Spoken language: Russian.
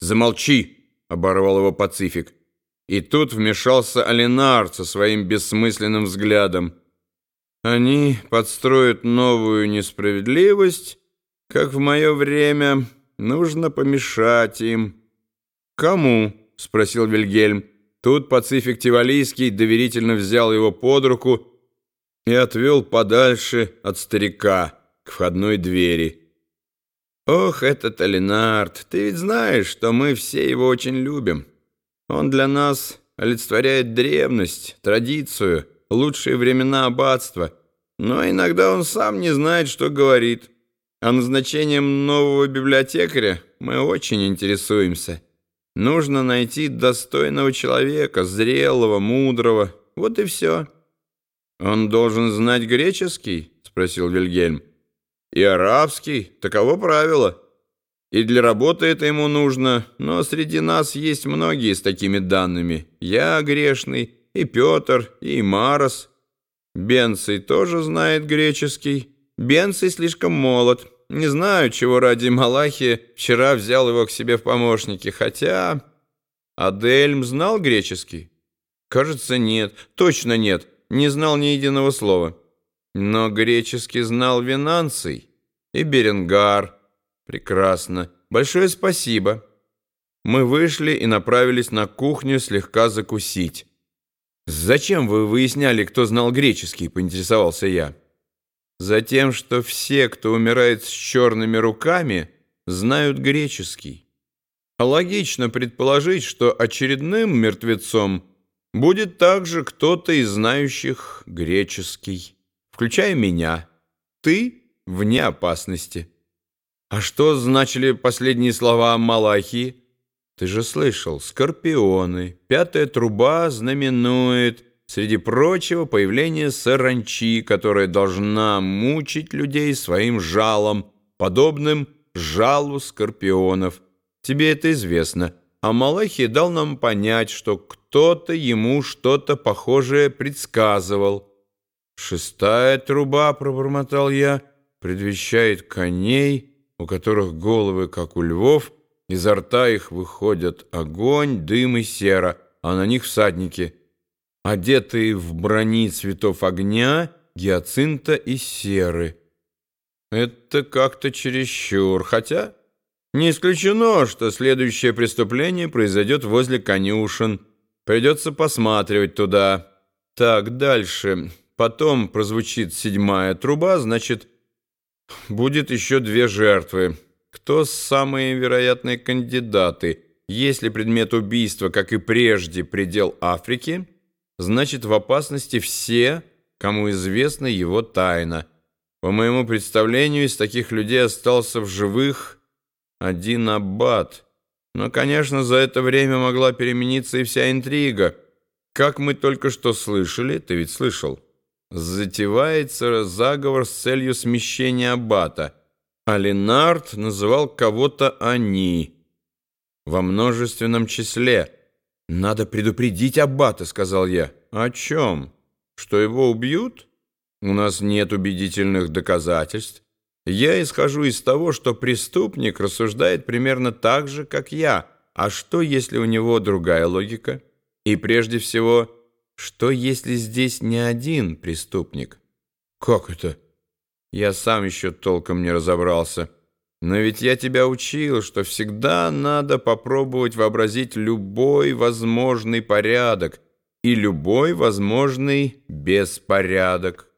«Замолчи!» — оборвал его Пацифик. И тут вмешался Алинар со своим бессмысленным взглядом. «Они подстроят новую несправедливость, как в мое время нужно помешать им». «Кому?» — спросил Вильгельм. Тут Пацифик Тивалийский доверительно взял его под руку и отвел подальше от старика к входной двери. «Ох, этот Алинард, ты ведь знаешь, что мы все его очень любим. Он для нас олицетворяет древность, традицию, лучшие времена аббатства, но иногда он сам не знает, что говорит. А назначением нового библиотекаря мы очень интересуемся». Нужно найти достойного человека, зрелого, мудрого. Вот и все. Он должен знать греческий? Спросил Вильгельм. И арабский. Таково правило. И для работы это ему нужно. Но среди нас есть многие с такими данными. Я грешный, и Петр, и Марос. Бенций тоже знает греческий. Бенций слишком молод. Не знаю, чего ради Малахи вчера взял его к себе в помощники, хотя... Адельм знал греческий? Кажется, нет. Точно нет. Не знал ни единого слова. Но греческий знал Винанций и Беренгар. Прекрасно. Большое спасибо. Мы вышли и направились на кухню слегка закусить. «Зачем вы выясняли, кто знал греческий?» — поинтересовался я. Затем, что все, кто умирает с черными руками, знают греческий. Логично предположить, что очередным мертвецом будет также кто-то из знающих греческий, включая меня. Ты вне опасности. А что значили последние слова Малахии? Ты же слышал, скорпионы, пятая труба знаменует Среди прочего, появление саранчи, которая должна мучить людей своим жалом, подобным жалу скорпионов. Тебе это известно. А Малахи дал нам понять, что кто-то ему что-то похожее предсказывал. «Шестая труба», — пробормотал я, — предвещает коней, у которых головы, как у львов, изо рта их выходят огонь, дым и сера, а на них всадники — одетые в брони цветов огня, гиацинта и серы. Это как-то чересчур, хотя не исключено, что следующее преступление произойдет возле конюшен. Придется посматривать туда. Так, дальше. Потом прозвучит седьмая труба, значит, будет еще две жертвы. Кто самые вероятные кандидаты? Если предмет убийства, как и прежде, предел Африки – значит в опасности все, кому известна его тайна. По моему представлению, из таких людей остался в живых один аббат. Но, конечно, за это время могла перемениться и вся интрига. Как мы только что слышали, ты ведь слышал, затевается заговор с целью смещения аббата. А Ленард называл кого-то «они» во множественном числе – «Надо предупредить Аббата», — сказал я. «О чем? Что его убьют? У нас нет убедительных доказательств. Я исхожу из того, что преступник рассуждает примерно так же, как я. А что, если у него другая логика? И прежде всего, что, если здесь не один преступник?» «Как это?» Я сам еще толком не разобрался. Но ведь я тебя учил, что всегда надо попробовать вообразить любой возможный порядок и любой возможный беспорядок.